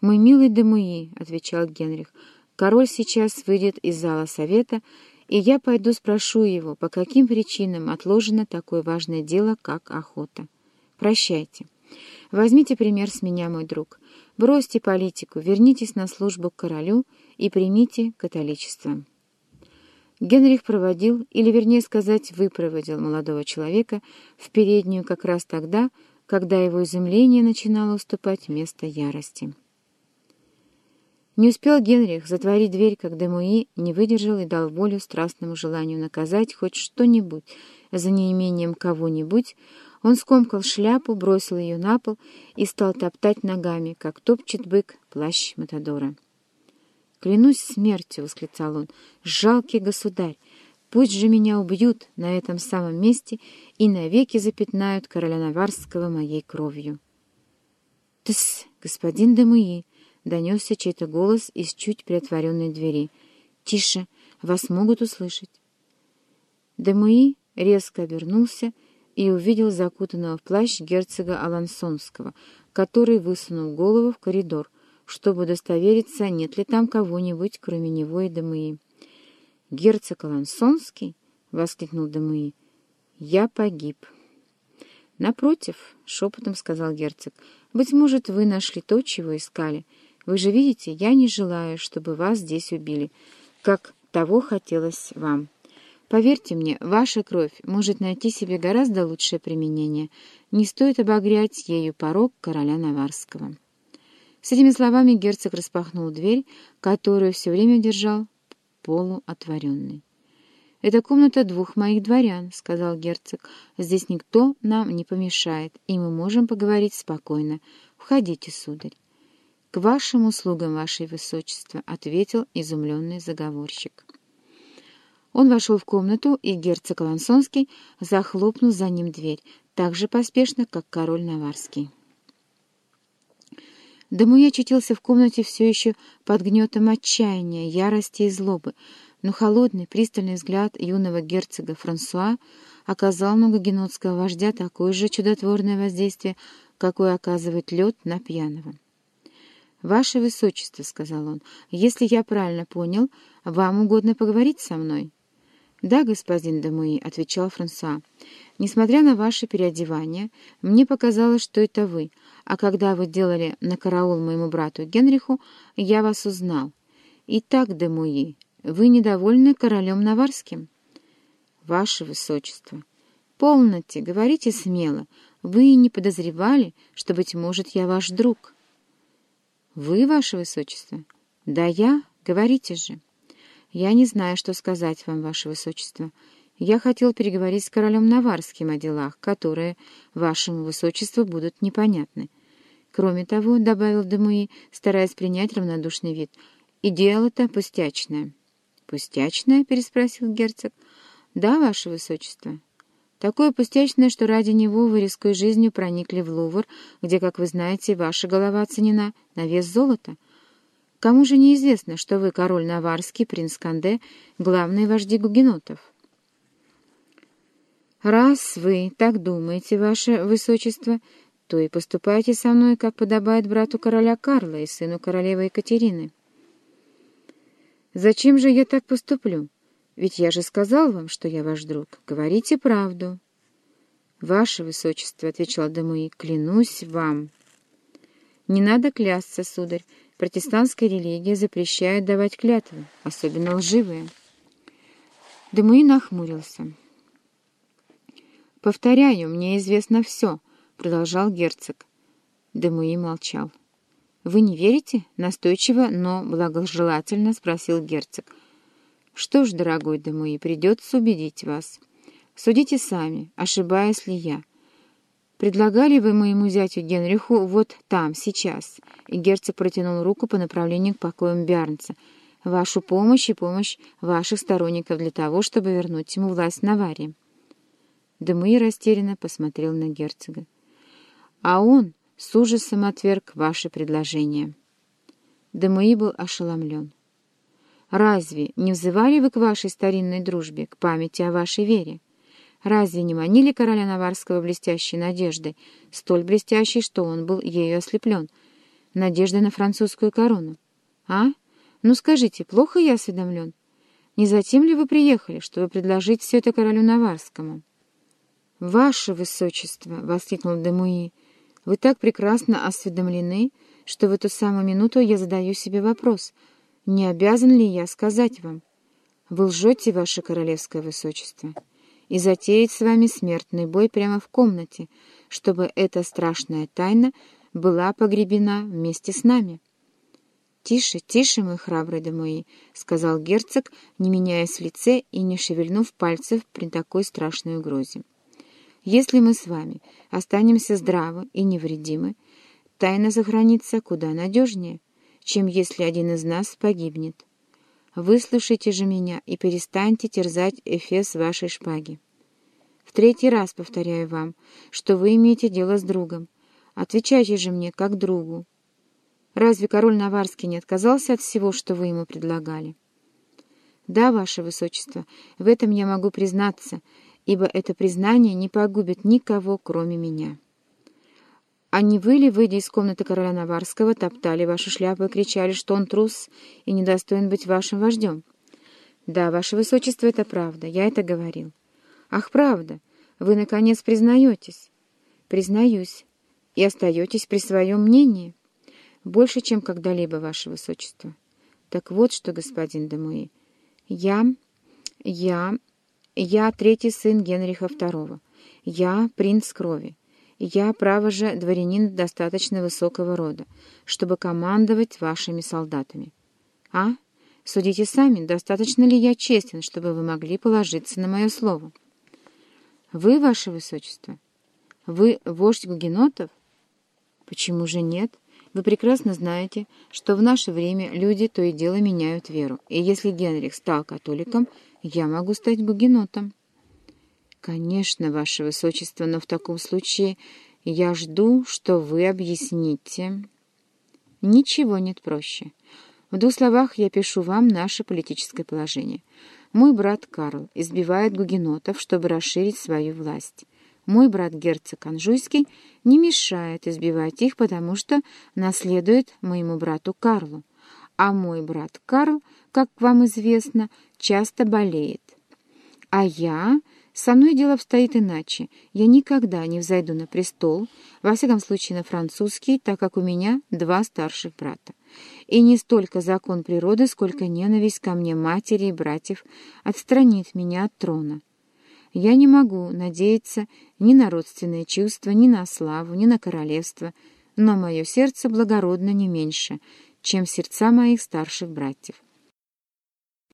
«Мой милый Демуи», — отвечал Генрих, — «король сейчас выйдет из зала совета, и я пойду спрошу его, по каким причинам отложено такое важное дело, как охота. Прощайте. Возьмите пример с меня, мой друг. Бросьте политику, вернитесь на службу к королю и примите католичество». Генрих проводил, или, вернее сказать, выпроводил молодого человека в переднюю как раз тогда, когда его изумление начинало уступать место ярости. Не успел Генрих затворить дверь, как Демуи не выдержал и дал волю страстному желанию наказать хоть что-нибудь за неимением кого-нибудь, он скомкал шляпу, бросил ее на пол и стал топтать ногами, как топчет бык плащ Матадора. «Клянусь смертью!» — восклицал он. «Жалкий государь! Пусть же меня убьют на этом самом месте и навеки запятнают короля Наварского моей кровью!» «Тсс, господин Демуи!» — донесся чей-то голос из чуть приотворенной двери. «Тише! Вас могут услышать!» Демуи резко обернулся и увидел закутанного в плащ герцога Алансонского, который высунул голову в коридор — чтобы удостовериться, нет ли там кого-нибудь, кроме него и Демуи. «Герцог Алансонский?» — воскликнул Демуи. «Я погиб». «Напротив», — шепотом сказал герцог, — «быть может, вы нашли то, чего искали. Вы же видите, я не желаю, чтобы вас здесь убили, как того хотелось вам. Поверьте мне, ваша кровь может найти себе гораздо лучшее применение. Не стоит обогрять ею порог короля Наварского». С этими словами герцог распахнул дверь, которую все время держал полуотворенной. «Это комната двух моих дворян», — сказал герцог. «Здесь никто нам не помешает, и мы можем поговорить спокойно. Входите, сударь». «К вашим услугам, ваше высочество», — ответил изумленный заговорщик. Он вошел в комнату, и герцог Алансонский захлопнул за ним дверь, так же поспешно, как король Наварский. Дамуи очутился в комнате все еще под гнетом отчаяния, ярости и злобы, но холодный, пристальный взгляд юного герцога Франсуа оказал на гагенотского вождя такое же чудотворное воздействие, какое оказывает лед на пьяного. «Ваше Высочество», — сказал он, — «если я правильно понял, вам угодно поговорить со мной?» «Да, господин Демуи», — отвечал Франсуа. «Несмотря на ваше переодевание, мне показалось, что это вы, а когда вы делали на караул моему брату Генриху, я вас узнал. Итак, Демуи, вы недовольны королем Наварским?» «Ваше Высочество». «Полноте, говорите смело. Вы не подозревали, что, быть может, я ваш друг?» «Вы, Ваше Высочество?» «Да я. Говорите же». «Я не знаю, что сказать вам, Ваше Высочество. Я хотел переговорить с королем Наварским о делах, которые Вашему Высочеству будут непонятны. Кроме того, — добавил Демуи, стараясь принять равнодушный вид, — и дело-то пустячное. — Пустячное? — переспросил герцог. — Да, Ваше Высочество. Такое пустячное, что ради него вы, рискуя жизнью, проникли в Лувр, где, как вы знаете, ваша голова оценена на вес золота — Кому же неизвестно, что вы король Наварский, принц Канде, главные вожди гугенотов? Раз вы так думаете, ваше высочество, то и поступайте со мной, как подобает брату короля Карла и сыну королевы Екатерины. Зачем же я так поступлю? Ведь я же сказал вам, что я ваш друг. Говорите правду. Ваше высочество, — отвечал Демуи, — клянусь вам. Не надо клясться, сударь, Протестантская религия запрещает давать клятвы, особенно лживые. Демуи нахмурился. «Повторяю, мне известно все», — продолжал герцог. Демуи молчал. «Вы не верите?» — настойчиво, но благожелательно спросил герцог. «Что ж, дорогой Демуи, придется убедить вас. Судите сами, ошибаюсь ли я. Предлагали вы моему зятю Генриху вот там, сейчас?» И герцог протянул руку по направлению к покоям Биарнца. «Вашу помощь и помощь ваших сторонников для того, чтобы вернуть ему власть в Наварии». Демуи растерянно посмотрел на герцога. «А он с ужасом отверг ваше предложение». Демуи был ошеломлен. «Разве не взывали вы к вашей старинной дружбе, к памяти о вашей вере?» Разве не манили короля Наварского блестящей надеждой, столь блестящей, что он был ею ослеплен? Надежда на французскую корону. А? Ну скажите, плохо я осведомлен? Не затем ли вы приехали, чтобы предложить все это королю Наварскому? «Ваше Высочество!» — воскликнул Демуи. «Вы так прекрасно осведомлены, что в эту самую минуту я задаю себе вопрос, не обязан ли я сказать вам? Вы лжете, Ваше Королевское Высочество, и затеять с вами смертный бой прямо в комнате, чтобы эта страшная тайна была погребена вместе с нами». «Тише, тише, мой храбрый Демуи!» — сказал герцог, не меняясь в лице и не шевельнув пальцев при такой страшной угрозе. Если мы с вами останемся здравы и невредимы, тайна сохранится куда надежнее, чем если один из нас погибнет. Выслушайте же меня и перестаньте терзать эфес вашей шпаги. В третий раз повторяю вам, что вы имеете дело с другом. Отвечайте же мне как другу. Разве король Наварский не отказался от всего, что вы ему предлагали? Да, ваше высочество, в этом я могу признаться, ибо это признание не погубит никого, кроме меня. А не вы ли, выйдя из комнаты короля Наварского, топтали вашу шляпу и кричали, что он трус и недостоин быть вашим вождем? Да, ваше высочество, это правда, я это говорил. Ах, правда, вы, наконец, признаетесь? Признаюсь. И остаетесь при своем мнении? Больше, чем когда-либо, ваше высочество. Так вот что, господин Демуи, я... я... Я третий сын Генриха II. Я принц крови. Я, право же, дворянин достаточно высокого рода, чтобы командовать вашими солдатами. А? Судите сами, достаточно ли я честен, чтобы вы могли положиться на мое слово? Вы, ваше высочество? Вы вождь гугенотов? Почему же нет? Вы прекрасно знаете, что в наше время люди то и дело меняют веру, и если Генрих стал католиком, я могу стать гугенотом. Конечно, ваше высочество, но в таком случае я жду, что вы объясните. Ничего нет проще. В двух словах я пишу вам наше политическое положение. Мой брат Карл избивает гугенотов, чтобы расширить свою власть. Мой брат герцог Анжуйский не мешает избивать их, потому что наследует моему брату Карлу. А мой брат Карл, как вам известно, часто болеет. А я... Со мной дело обстоит иначе. Я никогда не взойду на престол, во всяком случае на французский, так как у меня два старших брата. И не столько закон природы, сколько ненависть ко мне матери и братьев отстранит меня от трона. Я не могу надеяться ни на родственные чувства, ни на славу, ни на королевство, но мое сердце благородно не меньше, чем сердца моих старших братьев.